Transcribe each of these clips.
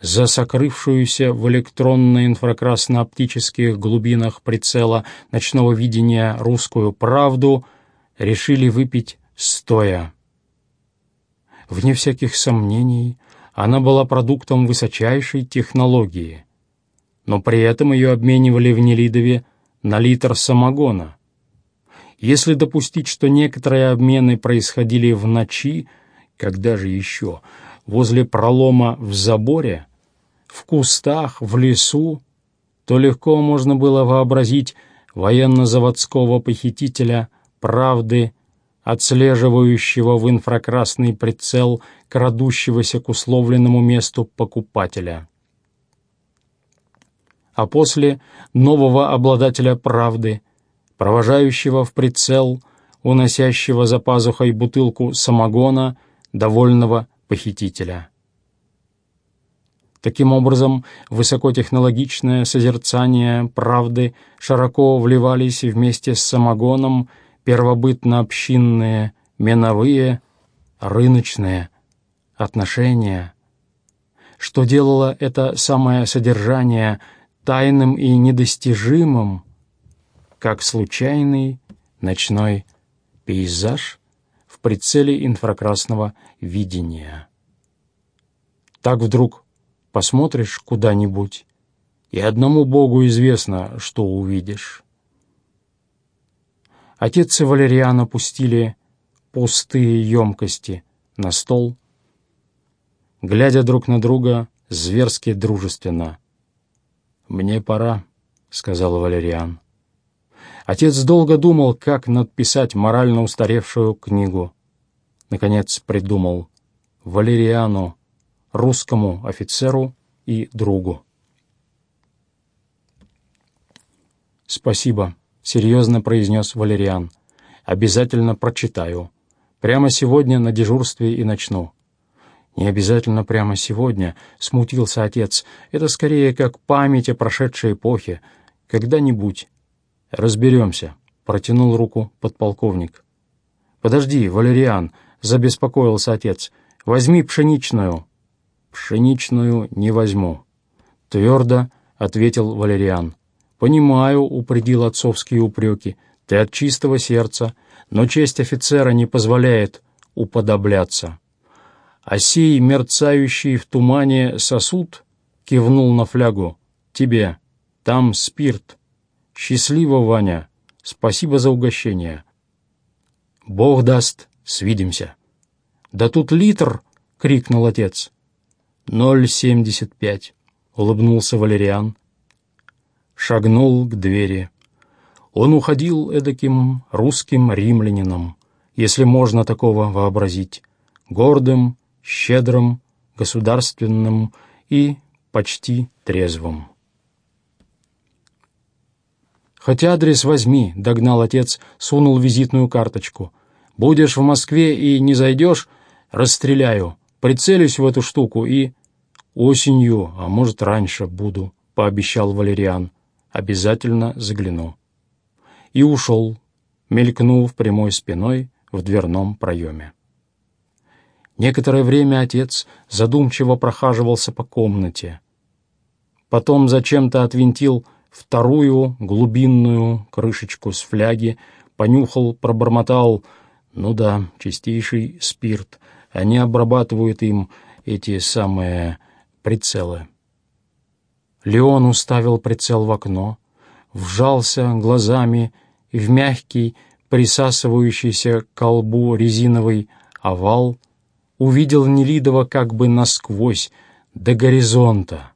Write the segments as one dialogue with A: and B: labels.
A: за сокрывшуюся в электронно-инфракрасно-оптических глубинах прицела ночного видения русскую правду, решили выпить стоя. Вне всяких сомнений, она была продуктом высочайшей технологии, но при этом ее обменивали в Нелидове на литр самогона. Если допустить, что некоторые обмены происходили в ночи, когда же еще, возле пролома в заборе, в кустах, в лесу, то легко можно было вообразить военно-заводского похитителя правды, отслеживающего в инфракрасный прицел крадущегося к условленному месту покупателя. А после нового обладателя правды, провожающего в прицел, уносящего за пазухой бутылку самогона, довольного похитителя. Таким образом, высокотехнологичное созерцание правды широко вливались вместе с самогоном первобытно-общинные, меновые, рыночные отношения, что делало это самое содержание тайным и недостижимым, как случайный ночной пейзаж прицеле инфракрасного видения. Так вдруг посмотришь куда-нибудь, и одному Богу известно, что увидишь. Отец и Валериан опустили пустые емкости на стол, глядя друг на друга зверски дружественно. «Мне пора», — сказал Валериан. Отец долго думал, как надписать морально устаревшую книгу. Наконец придумал Валериану, русскому офицеру и другу. «Спасибо», — серьезно произнес Валериан. «Обязательно прочитаю. Прямо сегодня на дежурстве и начну». «Не обязательно прямо сегодня», — смутился отец. «Это скорее как память о прошедшей эпохе. Когда-нибудь». «Разберемся», — протянул руку подполковник. «Подожди, Валериан», — забеспокоился отец. «Возьми пшеничную». «Пшеничную не возьму», — твердо ответил Валериан. «Понимаю», — упредил отцовские упреки, — «ты от чистого сердца, но честь офицера не позволяет уподобляться». А сей мерцающий в тумане сосуд кивнул на флягу. «Тебе. Там спирт. Счастливо, Ваня. Спасибо за угощение». «Бог даст, свидимся». «Да тут литр!» — крикнул отец. «Ноль семьдесят пять», — улыбнулся Валериан. Шагнул к двери. Он уходил эдаким русским римлянином, если можно такого вообразить, гордым, щедрым, государственным и почти трезвым. «Хоть адрес возьми», — догнал отец, сунул визитную карточку. «Будешь в Москве и не зайдешь, расстреляю, прицелюсь в эту штуку и...» «Осенью, а может, раньше буду», — пообещал Валериан. «Обязательно загляну». И ушел, мелькнув прямой спиной в дверном проеме. Некоторое время отец задумчиво прохаживался по комнате. Потом зачем-то отвинтил вторую глубинную крышечку с фляги, понюхал, пробормотал. Ну да, чистейший спирт. Они обрабатывают им эти самые прицелы. Леон уставил прицел в окно, вжался глазами в мягкий, присасывающийся к колбу резиновый овал увидел Нелидова как бы насквозь, до горизонта,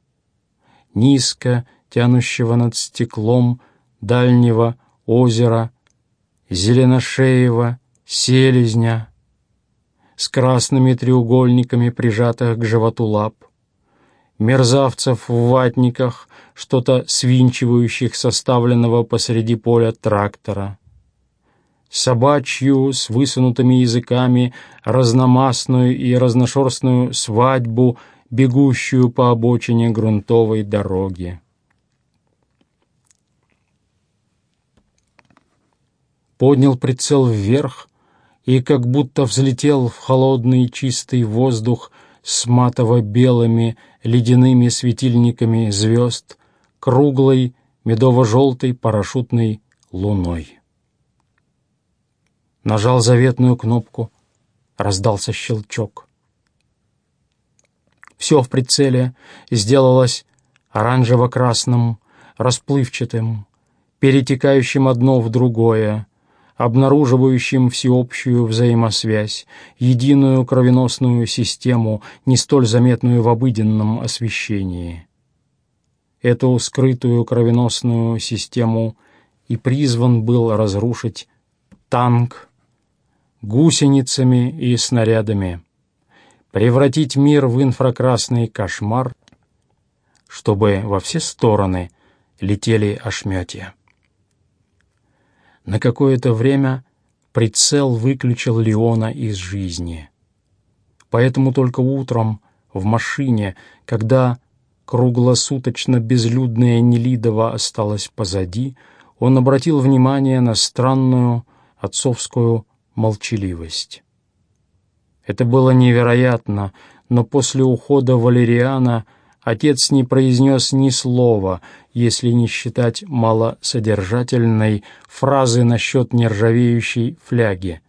A: низко тянущего над стеклом дальнего озера, зеленошеева, селезня, с красными треугольниками, прижатых к животу лап, мерзавцев в ватниках, что-то свинчивающих составленного посреди поля трактора, собачью с высунутыми языками, разномастную и разношерстную свадьбу, бегущую по обочине грунтовой дороги. Поднял прицел вверх и как будто взлетел в холодный чистый воздух с матово-белыми ледяными светильниками звезд, круглой медово-желтой парашютной луной. Нажал заветную кнопку, раздался щелчок. Все в прицеле сделалось оранжево-красным, расплывчатым, перетекающим одно в другое, обнаруживающим всеобщую взаимосвязь, единую кровеносную систему, не столь заметную в обыденном освещении. Эту скрытую кровеносную систему и призван был разрушить танк гусеницами и снарядами, превратить мир в инфракрасный кошмар, чтобы во все стороны летели ошметья. На какое-то время прицел выключил Леона из жизни. Поэтому только утром в машине, когда круглосуточно безлюдная Нелидова осталась позади, он обратил внимание на странную отцовскую молчаливость. Это было невероятно, но после ухода Валериана – Отец не произнес ни слова, если не считать малосодержательной фразы насчет нержавеющей фляги.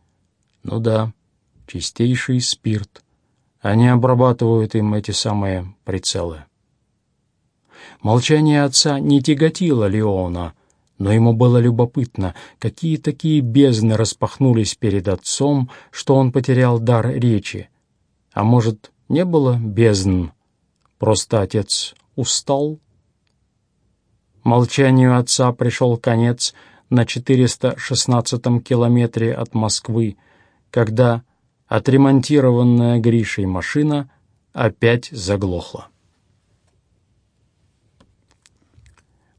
A: Ну да, чистейший спирт. Они обрабатывают им эти самые прицелы. Молчание отца не тяготило Леона, но ему было любопытно, какие такие бездны распахнулись перед отцом, что он потерял дар речи. А может, не было бездн? Просто отец устал. Молчанию отца пришел конец на 416-м километре от Москвы, когда отремонтированная Гришей машина опять заглохла.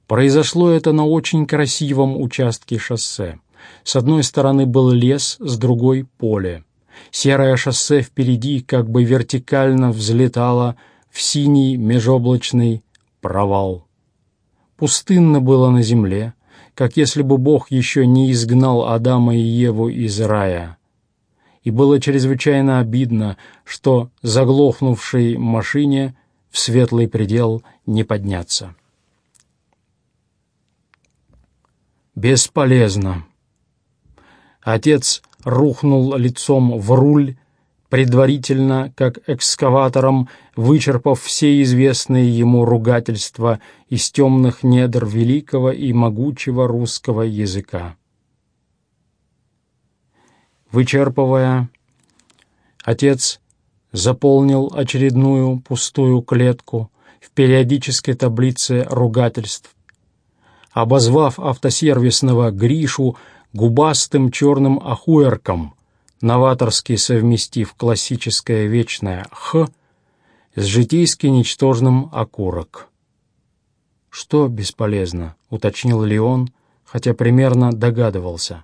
A: Произошло это на очень красивом участке шоссе. С одной стороны был лес, с другой — поле. Серое шоссе впереди как бы вертикально взлетало в синий межоблачный провал. Пустынно было на земле, как если бы Бог еще не изгнал Адама и Еву из рая. И было чрезвычайно обидно, что заглохнувшей машине в светлый предел не подняться. Бесполезно. Отец рухнул лицом в руль предварительно, как экскаватором, вычерпав все известные ему ругательства из темных недр великого и могучего русского языка. Вычерпывая, отец заполнил очередную пустую клетку в периодической таблице ругательств, обозвав автосервисного Гришу губастым черным охуерком — новаторски совместив классическое вечное «х» с житейски ничтожным «окурок». «Что бесполезно?» — уточнил Леон, хотя примерно догадывался.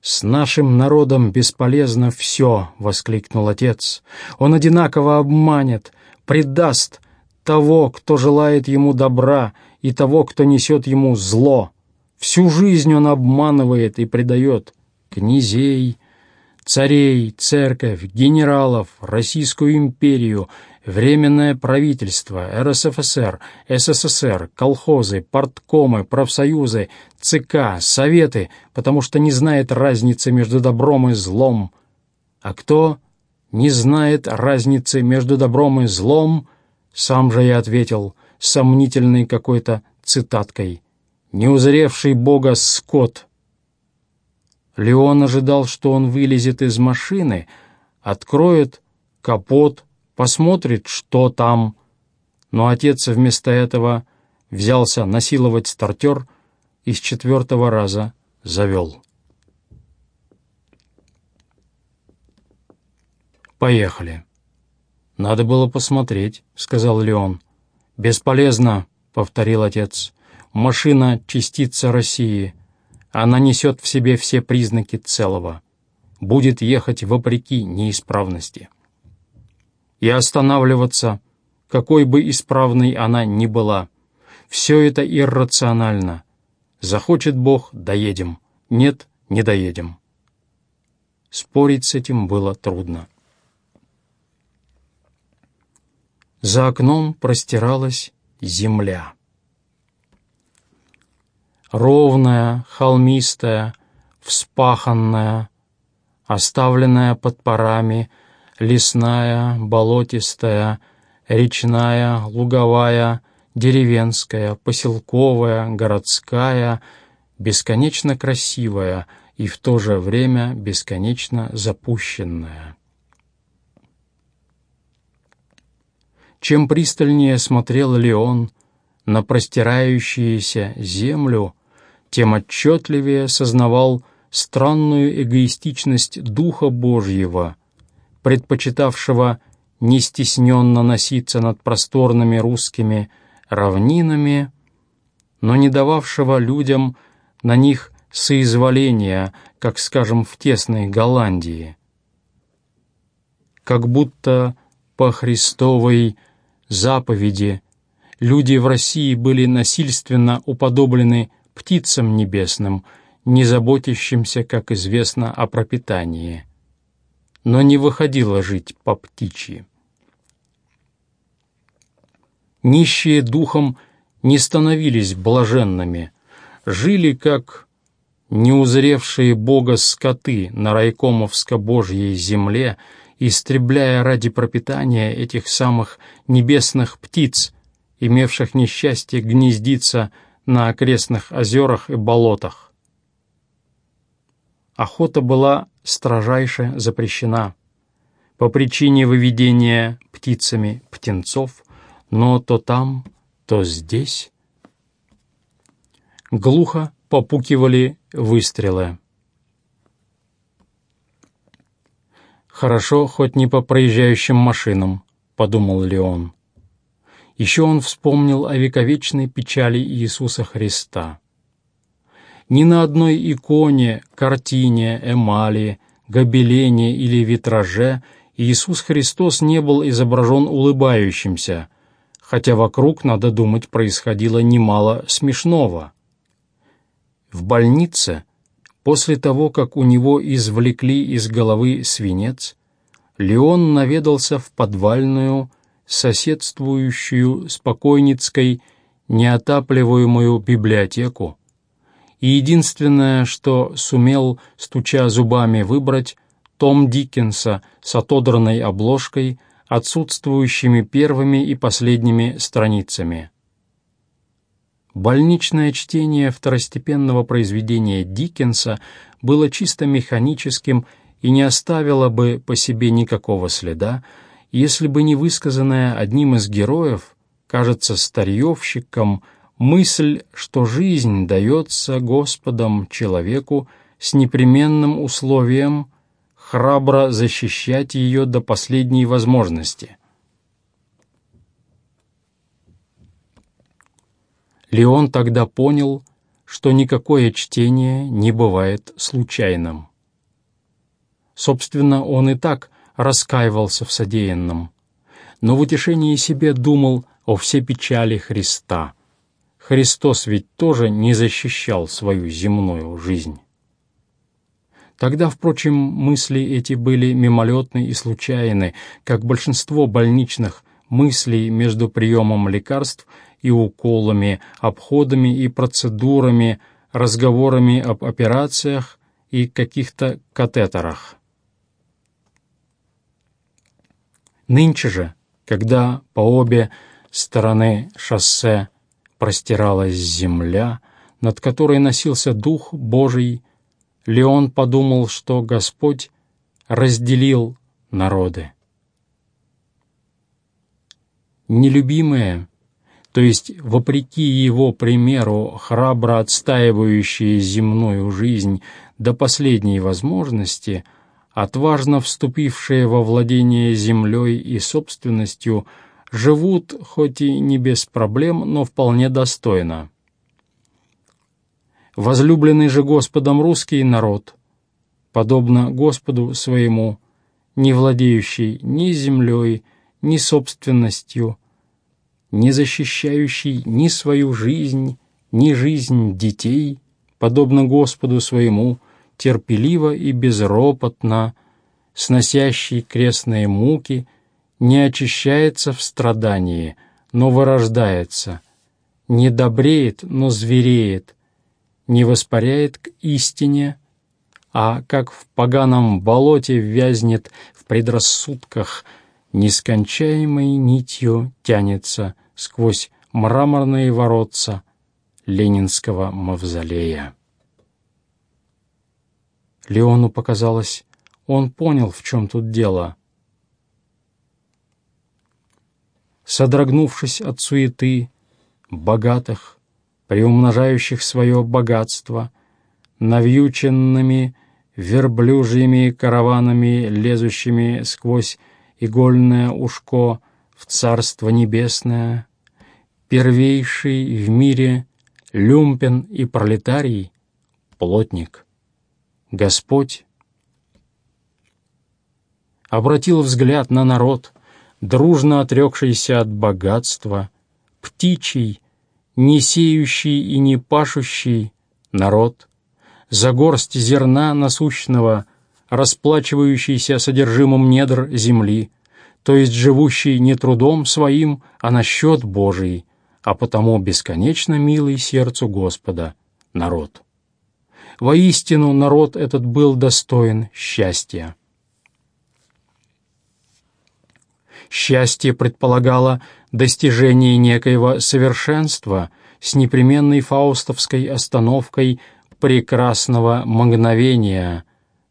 A: «С нашим народом бесполезно все!» — воскликнул отец. «Он одинаково обманет, предаст того, кто желает ему добра, и того, кто несет ему зло. Всю жизнь он обманывает и предает князей, царей, церковь, генералов, Российскую империю, Временное правительство, РСФСР, СССР, колхозы, порткомы, профсоюзы, ЦК, советы, потому что не знает разницы между добром и злом. А кто не знает разницы между добром и злом, сам же я ответил сомнительной какой-то цитаткой. «Не узревший Бога скот» Леон ожидал, что он вылезет из машины, откроет капот, посмотрит, что там. Но отец вместо этого взялся насиловать стартер и с четвертого раза завел. «Поехали». «Надо было посмотреть», — сказал Леон. «Бесполезно», — повторил отец. «Машина — частица России. Она несет в себе все признаки целого, будет ехать вопреки неисправности. И останавливаться, какой бы исправной она ни была, все это иррационально. Захочет Бог — доедем, нет — не доедем. Спорить с этим было трудно. За окном простиралась земля. Ровная, холмистая, вспаханная, оставленная под парами, лесная, болотистая, речная, луговая, деревенская, поселковая, городская, бесконечно красивая и в то же время бесконечно запущенная. Чем пристальнее смотрел Леон на простирающуюся землю, тем отчетливее сознавал странную эгоистичность Духа Божьего, предпочитавшего не стесненно носиться над просторными русскими равнинами, но не дававшего людям на них соизволения, как, скажем, в тесной Голландии. Как будто по Христовой заповеди люди в России были насильственно уподоблены птицам небесным, не заботящимся, как известно, о пропитании, но не выходило жить по птичьи. Нищие духом не становились блаженными, жили как неузревшие Бога скоты на райкомовско-божьей земле, истребляя ради пропитания этих самых небесных птиц, имевших несчастье гнездиться на окрестных озерах и болотах. Охота была строжайше запрещена по причине выведения птицами птенцов, но то там, то здесь. Глухо попукивали выстрелы. «Хорошо, хоть не по проезжающим машинам», — подумал Леон. Еще он вспомнил о вековечной печали Иисуса Христа. Ни на одной иконе, картине, эмали, гобелене или витраже Иисус Христос не был изображен улыбающимся, хотя вокруг, надо думать, происходило немало смешного. В больнице, после того, как у него извлекли из головы свинец, Леон наведался в подвальную, соседствующую с покойницкой неотапливаемую библиотеку, и единственное, что сумел, стуча зубами, выбрать, том Диккенса с отодранной обложкой, отсутствующими первыми и последними страницами. Больничное чтение второстепенного произведения Диккенса было чисто механическим и не оставило бы по себе никакого следа, если бы не высказанная одним из героев, кажется, старьевщиком, мысль, что жизнь дается Господом человеку с непременным условием храбро защищать ее до последней возможности. Леон тогда понял, что никакое чтение не бывает случайным. Собственно, он и так раскаивался в содеянном, но в утешении себе думал о всей печали Христа. Христос ведь тоже не защищал свою земную жизнь. Тогда, впрочем, мысли эти были мимолетны и случайны, как большинство больничных мыслей между приемом лекарств и уколами, обходами и процедурами, разговорами об операциях и каких-то катетерах. Нынче же, когда по обе стороны шоссе простиралась земля, над которой носился Дух Божий, Леон подумал, что Господь разделил народы. Нелюбимые, то есть, вопреки его примеру, храбро отстаивающие земную жизнь до последней возможности – отважно вступившие во владение землей и собственностью, живут, хоть и не без проблем, но вполне достойно. Возлюбленный же Господом русский народ, подобно Господу своему, не владеющий ни землей, ни собственностью, не защищающий ни свою жизнь, ни жизнь детей, подобно Господу своему, терпеливо и безропотно, сносящий крестные муки не очищается в страдании, но вырождается, не добреет, но звереет, не воспаряет к истине, а как в поганом болоте вязнет в предрассудках, нескончаемой нитью тянется сквозь мраморные воротца Ленинского мавзолея. Леону показалось, он понял, в чем тут дело. Содрогнувшись от суеты, богатых, приумножающих свое богатство, навьюченными верблюжьими караванами, лезущими сквозь игольное ушко в Царство Небесное, первейший в мире люмпен и пролетарий, плотник, Господь обратил взгляд на народ, дружно отрекшийся от богатства, птичий, не сеющий и не пашущий народ, за горсть зерна насущного, расплачивающийся содержимым недр земли, то есть живущий не трудом своим, а на счет Божий, а потому бесконечно милый сердцу Господа народ. Воистину народ этот был достоин счастья. Счастье предполагало достижение некоего совершенства с непременной фаустовской остановкой прекрасного мгновения,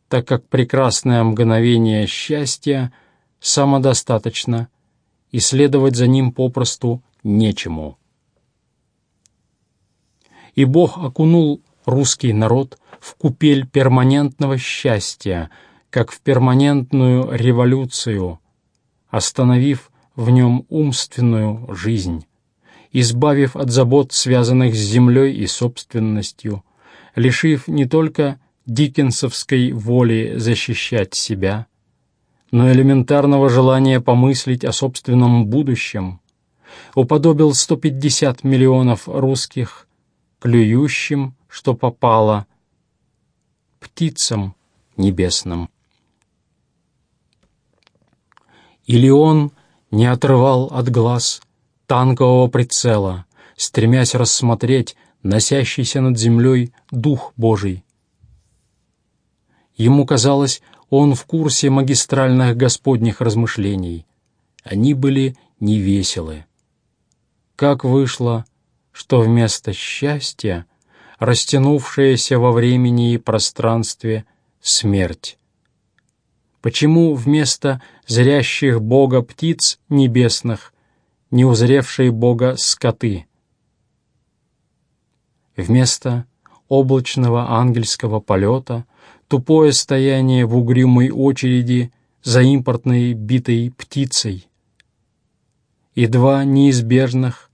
A: так как прекрасное мгновение счастья самодостаточно, и следовать за ним попросту нечему. И Бог окунул русский народ в купель перманентного счастья, как в перманентную революцию, остановив в нем умственную жизнь, избавив от забот, связанных с землей и собственностью, лишив не только диккенсовской воли защищать себя, но элементарного желания помыслить о собственном будущем, уподобил 150 миллионов русских клюющим, что попало, птицам небесным. Или он не отрывал от глаз танкового прицела, стремясь рассмотреть носящийся над землей Дух Божий. Ему казалось, он в курсе магистральных господних размышлений. Они были невеселы. Как вышло, что вместо счастья, растянувшаяся во времени и пространстве, смерть? Почему вместо зрящих Бога птиц небесных не узревшие Бога скоты? Вместо облачного ангельского полета тупое стояние в угрюмой очереди за импортной битой птицей. И два неизбежных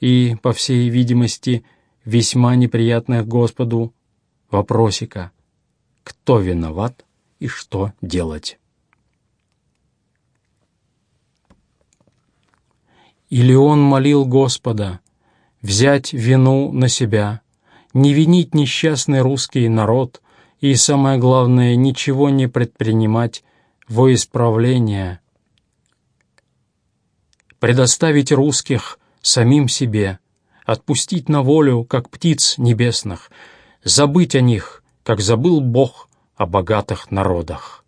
A: и, по всей видимости, весьма неприятных Господу вопросика «Кто виноват?» и что делать. Или он молил Господа взять вину на себя, не винить несчастный русский народ и, самое главное, ничего не предпринимать во исправление, предоставить русских самим себе, отпустить на волю, как птиц небесных, забыть о них, как забыл Бог о богатых народах.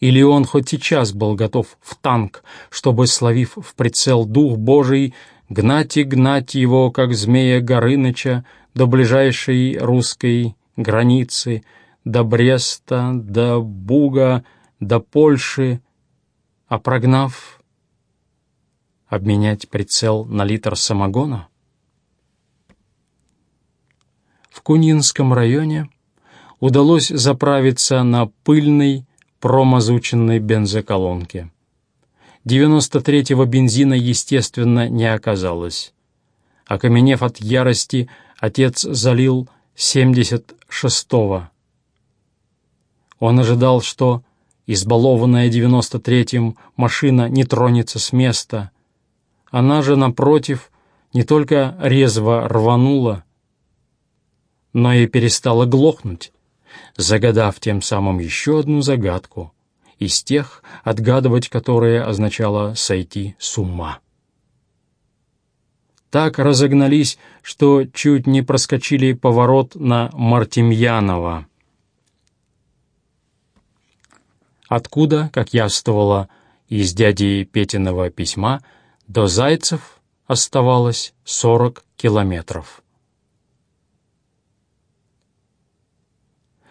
A: Или он хоть сейчас был готов в танк, чтобы, словив в прицел Дух Божий, гнать и гнать его, как змея Горыныча, до ближайшей русской границы, до Бреста, до Буга, до Польши, а прогнав, обменять прицел на литр самогона? В Кунинском районе удалось заправиться на пыльной, промазученной бензоколонке. 93-го бензина, естественно, не оказалось. Окаменев от ярости, отец залил 76-го. Он ожидал, что избалованная 93-м машина не тронется с места. Она же, напротив, не только резво рванула, но и перестала глохнуть, загадав тем самым еще одну загадку из тех, отгадывать которые означало сойти с ума. Так разогнались, что чуть не проскочили поворот на Мартемьянова. Откуда, как явствовало из дяди Петиного письма, до Зайцев оставалось 40 километров.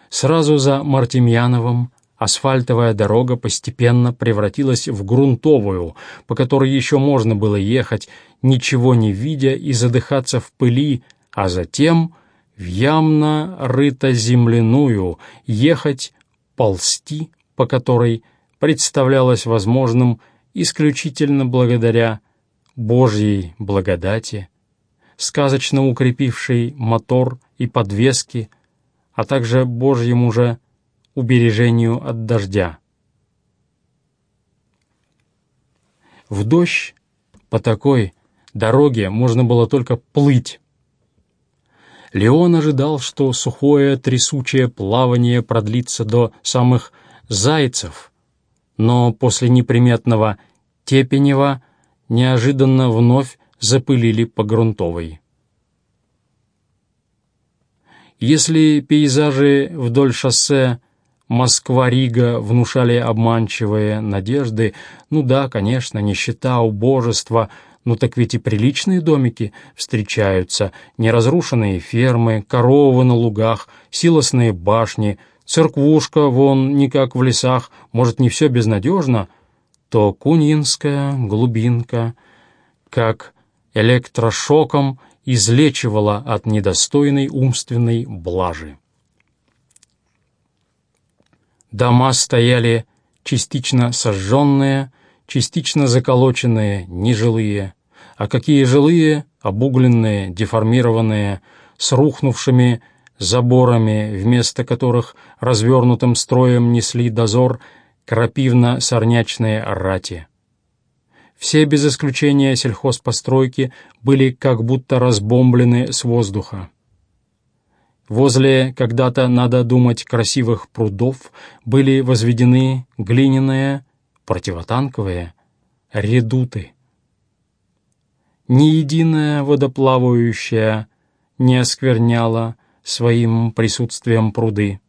A: Сразу за Мартемьяновым асфальтовая дорога постепенно превратилась в грунтовую, по которой еще можно было ехать, ничего не видя и задыхаться в пыли, а затем в ямно рыто-земляную ехать, ползти, по которой представлялось возможным исключительно благодаря Божьей благодати, сказочно укрепившей мотор и подвески, а также Божьему же убережению от дождя. В дождь по такой дороге можно было только плыть. Леон ожидал, что сухое трясучее плавание продлится до самых зайцев, но после неприметного Тепенева неожиданно вновь запылили по грунтовой. Если пейзажи вдоль шоссе Москва-Рига внушали обманчивые надежды, ну да, конечно, нищета, убожество, ну так ведь и приличные домики встречаются, неразрушенные фермы, коровы на лугах, силосные башни, церквушка вон не как в лесах, может, не все безнадежно, то Куньинская глубинка, как электрошоком излечивала от недостойной умственной блажи. Дома стояли частично сожженные, частично заколоченные, нежилые, а какие жилые, обугленные, деформированные, с рухнувшими заборами, вместо которых развернутым строем несли дозор крапивно-сорнячные рати. Все без исключения сельхозпостройки были как будто разбомблены с воздуха. Возле, когда-то, надо думать, красивых прудов были возведены глиняные, противотанковые, редуты. Ни единая водоплавающая не оскверняла своим присутствием пруды.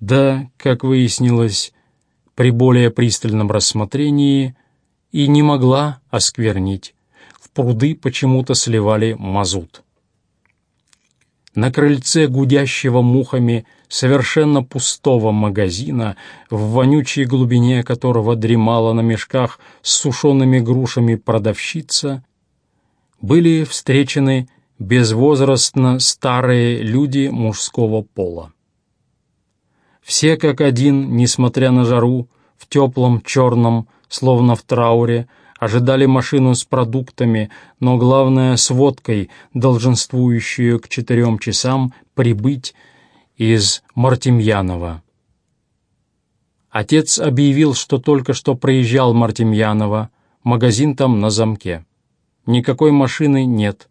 A: Да, как выяснилось, при более пристальном рассмотрении и не могла осквернить. В пруды почему-то сливали мазут. На крыльце гудящего мухами совершенно пустого магазина, в вонючей глубине которого дремала на мешках с сушеными грушами продавщица, были встречены безвозрастно старые люди мужского пола. Все как один, несмотря на жару, в теплом, черном, словно в трауре, ожидали машину с продуктами, но главное с водкой, долженствующую к четырем часам прибыть из Мартемьянова. Отец объявил, что только что проезжал Мартемьянова, магазин там на замке. Никакой машины нет.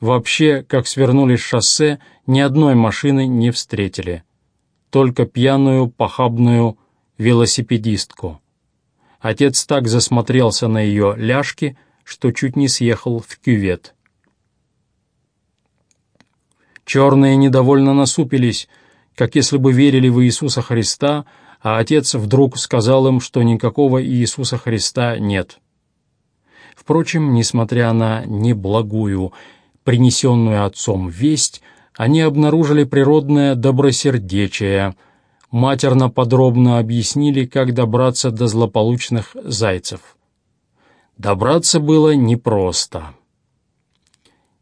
A: Вообще, как свернули с шоссе, ни одной машины не встретили. Только пьяную, похабную велосипедистку. Отец так засмотрелся на ее ляжки, что чуть не съехал в кювет. Черные недовольно насупились, как если бы верили в Иисуса Христа, а отец вдруг сказал им, что никакого Иисуса Христа нет. Впрочем, несмотря на неблагую, принесенную отцом весть, они обнаружили природное добросердечие — матерно подробно объяснили, как добраться до злополучных зайцев. Добраться было непросто.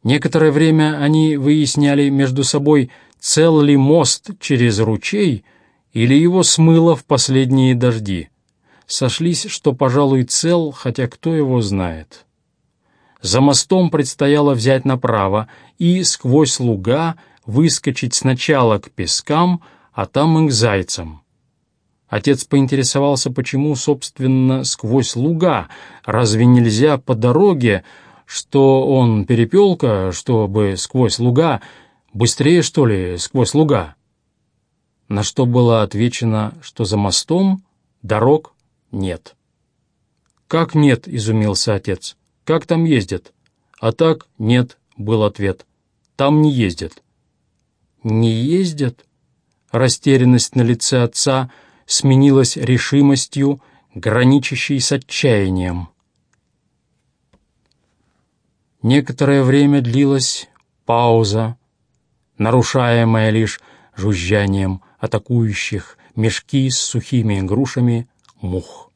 A: Некоторое время они выясняли между собой, цел ли мост через ручей или его смыло в последние дожди. Сошлись, что, пожалуй, цел, хотя кто его знает. За мостом предстояло взять направо и сквозь луга выскочить сначала к пескам, а там и к зайцам. Отец поинтересовался, почему, собственно, сквозь луга, разве нельзя по дороге, что он перепелка, чтобы сквозь луга, быстрее, что ли, сквозь луга? На что было отвечено, что за мостом Дорог нет. «Как нет?» — изумился отец. «Как там ездят?» «А так нет», — был ответ. «Там не ездят». «Не ездят?» Растерянность на лице отца сменилась решимостью, граничащей с отчаянием. Некоторое время длилась пауза, нарушаемая лишь жужжанием атакующих мешки с сухими грушами мух.